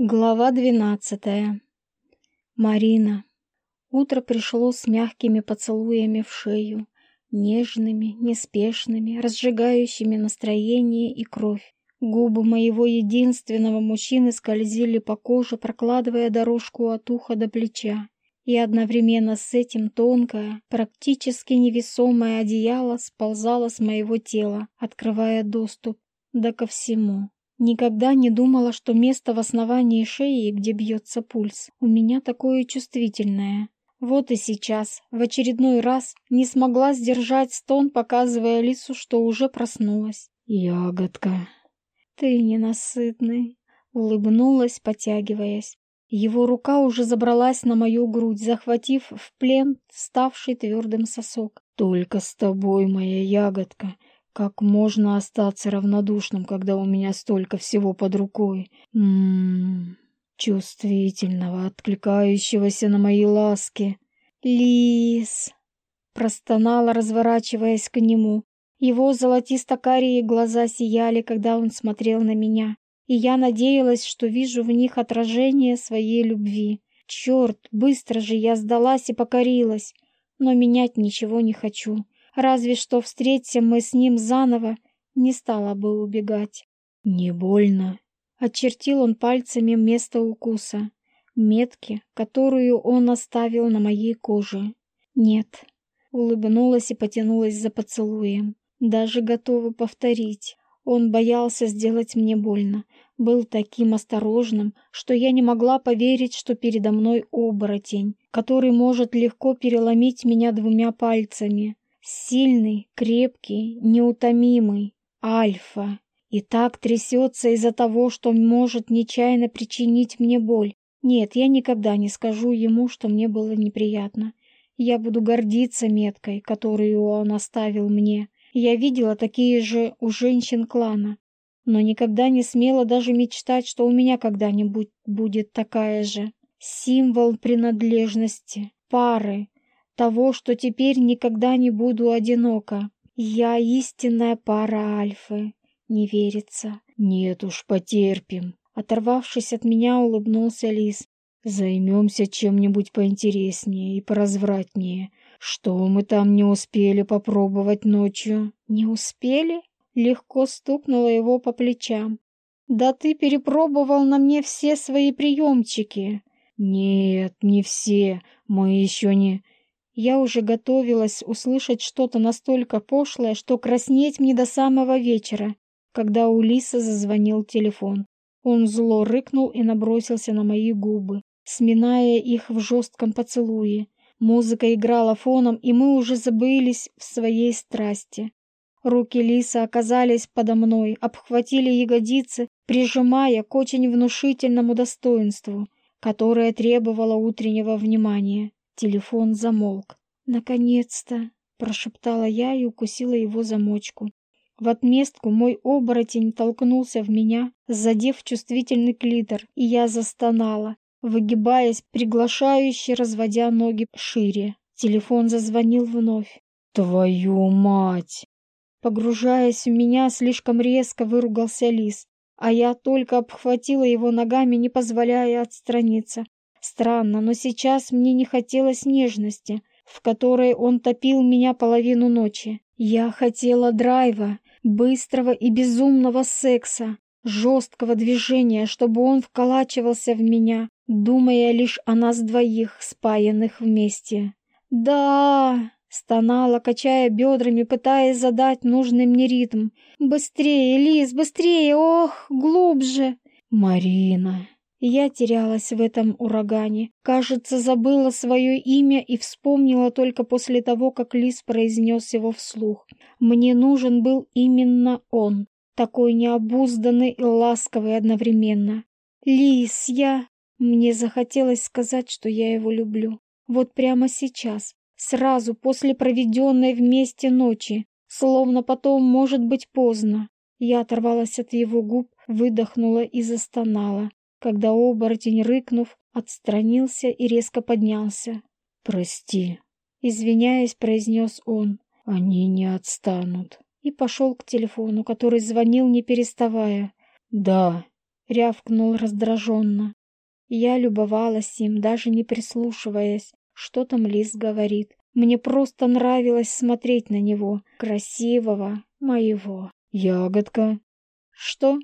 Глава двенадцатая. Марина. Утро пришло с мягкими поцелуями в шею, нежными, неспешными, разжигающими настроение и кровь. Губы моего единственного мужчины скользили по коже, прокладывая дорожку от уха до плеча. И одновременно с этим тонкое, практически невесомое одеяло сползало с моего тела, открывая доступ, да ко всему. Никогда не думала, что место в основании шеи, где бьется пульс, у меня такое чувствительное. Вот и сейчас, в очередной раз, не смогла сдержать стон, показывая Лису, что уже проснулась. «Ягодка!» «Ты ненасытный!» — улыбнулась, потягиваясь. Его рука уже забралась на мою грудь, захватив в плен ставший твердым сосок. «Только с тобой, моя ягодка!» Как можно остаться равнодушным, когда у меня столько всего под рукой? Ммм, чувствительного, откликающегося на мои ласки. Лис! Простонала, разворачиваясь к нему. Его золотисто-карие глаза сияли, когда он смотрел на меня, и я надеялась, что вижу в них отражение своей любви. Черт, быстро же я сдалась и покорилась, но менять ничего не хочу. Разве что встретимся мы с ним заново, не стала бы убегать. «Не больно?» Очертил он пальцами место укуса, метки, которую он оставил на моей коже. «Нет». Улыбнулась и потянулась за поцелуем. Даже готова повторить. Он боялся сделать мне больно. Был таким осторожным, что я не могла поверить, что передо мной оборотень, который может легко переломить меня двумя пальцами. Сильный, крепкий, неутомимый. Альфа. И так трясется из-за того, что может нечаянно причинить мне боль. Нет, я никогда не скажу ему, что мне было неприятно. Я буду гордиться меткой, которую он оставил мне. Я видела такие же у женщин клана, но никогда не смела даже мечтать, что у меня когда-нибудь будет такая же. Символ принадлежности, пары, того, что теперь никогда не буду одинока. Я истинная пара Альфы. Не верится. Нет уж, потерпим. Оторвавшись от меня, улыбнулся Лис. Займемся чем-нибудь поинтереснее и поразвратнее. Что мы там не успели попробовать ночью? Не успели? Легко стукнула его по плечам. Да ты перепробовал на мне все свои приемчики. Нет, не все. Мы еще не... Я уже готовилась услышать что-то настолько пошлое, что краснеть мне до самого вечера, когда у Лисы зазвонил телефон. Он зло рыкнул и набросился на мои губы, сминая их в жестком поцелуе. Музыка играла фоном, и мы уже забылись в своей страсти. Руки Лисы оказались подо мной, обхватили ягодицы, прижимая к очень внушительному достоинству, которое требовало утреннего внимания. Телефон замолк. «Наконец-то!» — прошептала я и укусила его замочку. В отместку мой оборотень толкнулся в меня, задев чувствительный клитор, и я застонала, выгибаясь, приглашающе разводя ноги шире. Телефон зазвонил вновь. «Твою мать!» Погружаясь в меня, слишком резко выругался лис, а я только обхватила его ногами, не позволяя отстраниться. Странно, но сейчас мне не хотелось нежности, в которой он топил меня половину ночи. Я хотела драйва, быстрого и безумного секса, жесткого движения, чтобы он вколачивался в меня, думая лишь о нас двоих, спаянных вместе. «Да!» — стонала, качая бедрами, пытаясь задать нужный мне ритм. «Быстрее, Лиз, быстрее! Ох, глубже!» «Марина!» Я терялась в этом урагане. Кажется, забыла свое имя и вспомнила только после того, как Лис произнес его вслух. Мне нужен был именно он, такой необузданный и ласковый одновременно. Лис, я... Мне захотелось сказать, что я его люблю. Вот прямо сейчас, сразу после проведенной вместе ночи, словно потом может быть поздно. Я оторвалась от его губ, выдохнула и застонала когда оборотень, рыкнув, отстранился и резко поднялся. «Прости», — извиняясь, произнес он. «Они не отстанут». И пошел к телефону, который звонил, не переставая. «Да». рявкнул раздраженно. Я любовалась им, даже не прислушиваясь, что там Лис говорит. Мне просто нравилось смотреть на него, красивого, моего. «Ягодка!» «Что?»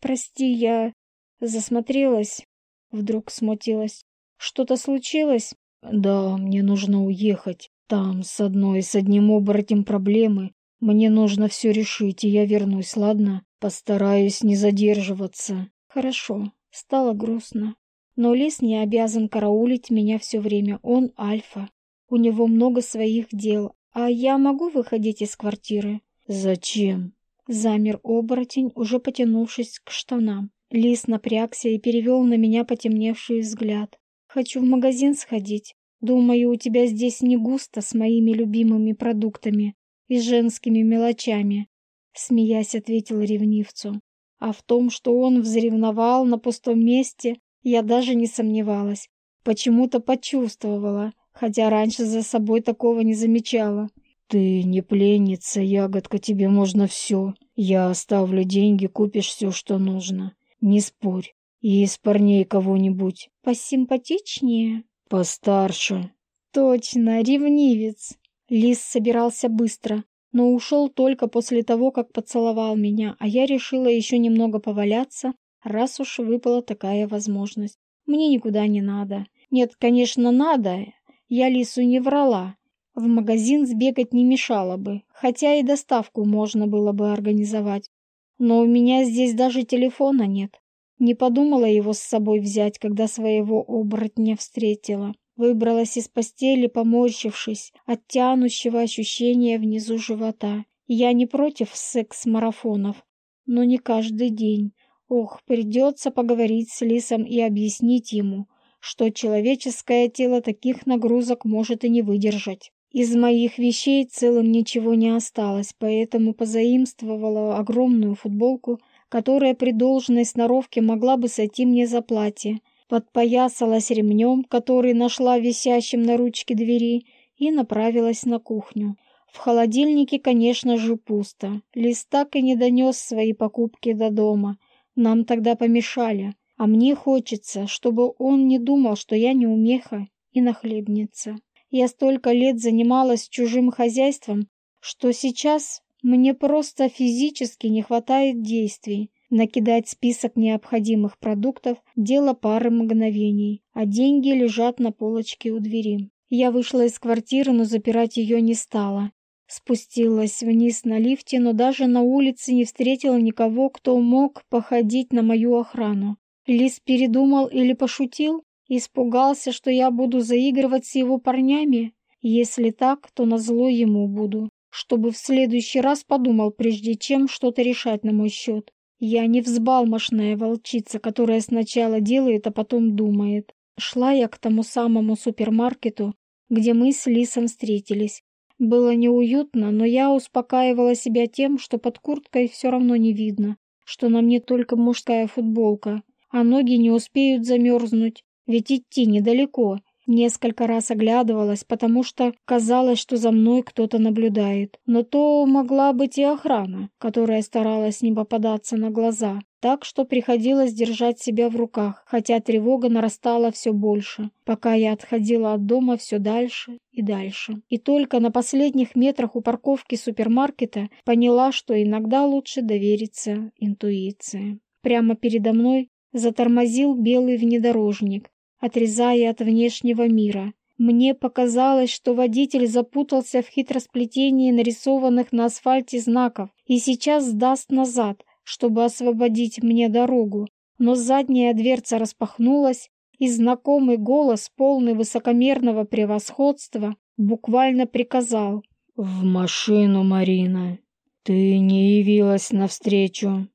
«Прости, я...» Засмотрелась. Вдруг смутилась. «Что-то случилось?» «Да, мне нужно уехать. Там с одной, с одним оборотем проблемы. Мне нужно все решить, и я вернусь, ладно? Постараюсь не задерживаться». «Хорошо». Стало грустно. Но лис не обязан караулить меня все время. Он альфа. У него много своих дел. А я могу выходить из квартиры? Зачем? Замер оборотень, уже потянувшись к штанам. Лис напрягся и перевел на меня потемневший взгляд. «Хочу в магазин сходить. Думаю, у тебя здесь не густо с моими любимыми продуктами и женскими мелочами», смеясь, ответил ревнивцу. А в том, что он взревновал на пустом месте, я даже не сомневалась. Почему-то почувствовала, хотя раньше за собой такого не замечала. «Ты не пленница, ягодка, тебе можно все. Я оставлю деньги, купишь все, что нужно. Не спорь. И из парней кого-нибудь». «Посимпатичнее?» «Постарше». «Точно, ревнивец». Лис собирался быстро, но ушел только после того, как поцеловал меня, а я решила еще немного поваляться, раз уж выпала такая возможность. Мне никуда не надо. Нет, конечно, надо. Я Лису не врала. В магазин сбегать не мешало бы, хотя и доставку можно было бы организовать. Но у меня здесь даже телефона нет. Не подумала его с собой взять, когда своего оборотня встретила. Выбралась из постели, поморщившись от тянущего ощущения внизу живота. Я не против секс-марафонов, но не каждый день. Ох, придется поговорить с Лисом и объяснить ему, что человеческое тело таких нагрузок может и не выдержать. Из моих вещей целым ничего не осталось, поэтому позаимствовала огромную футболку, которая при должной сноровке могла бы сойти мне за платье, подпоясалась ремнем, который нашла висящим на ручке двери, и направилась на кухню. В холодильнике, конечно же, пусто. Лист так и не донес свои покупки до дома. Нам тогда помешали. А мне хочется, чтобы он не думал, что я неумеха и нахлебница. Я столько лет занималась чужим хозяйством, что сейчас мне просто физически не хватает действий. Накидать список необходимых продуктов – дело пары мгновений, а деньги лежат на полочке у двери. Я вышла из квартиры, но запирать ее не стала. Спустилась вниз на лифте, но даже на улице не встретила никого, кто мог походить на мою охрану. Лис передумал или пошутил? Испугался, что я буду заигрывать с его парнями? Если так, то назло ему буду, чтобы в следующий раз подумал, прежде чем что-то решать на мой счет. Я не взбалмошная волчица, которая сначала делает, а потом думает. Шла я к тому самому супермаркету, где мы с Лисом встретились. Было неуютно, но я успокаивала себя тем, что под курткой все равно не видно, что на мне только мужская футболка, а ноги не успеют замерзнуть, ведь идти недалеко. Несколько раз оглядывалась, потому что казалось, что за мной кто-то наблюдает. Но то могла быть и охрана, которая старалась не попадаться на глаза. Так что приходилось держать себя в руках, хотя тревога нарастала все больше, пока я отходила от дома все дальше и дальше. И только на последних метрах у парковки супермаркета поняла, что иногда лучше довериться интуиции. Прямо передо мной затормозил белый внедорожник, отрезая от внешнего мира. Мне показалось, что водитель запутался в хитросплетении нарисованных на асфальте знаков и сейчас сдаст назад, чтобы освободить мне дорогу. Но задняя дверца распахнулась, и знакомый голос, полный высокомерного превосходства, буквально приказал. «В машину, Марина. Ты не явилась навстречу,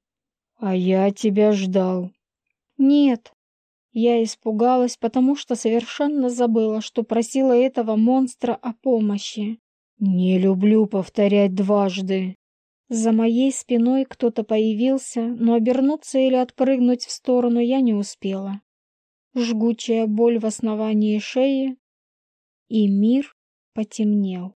а я тебя ждал». «Нет», я испугалась, потому что совершенно забыла, что просила этого монстра о помощи. «Не люблю повторять дважды». За моей спиной кто-то появился, но обернуться или отпрыгнуть в сторону я не успела. Жгучая боль в основании шеи, и мир потемнел.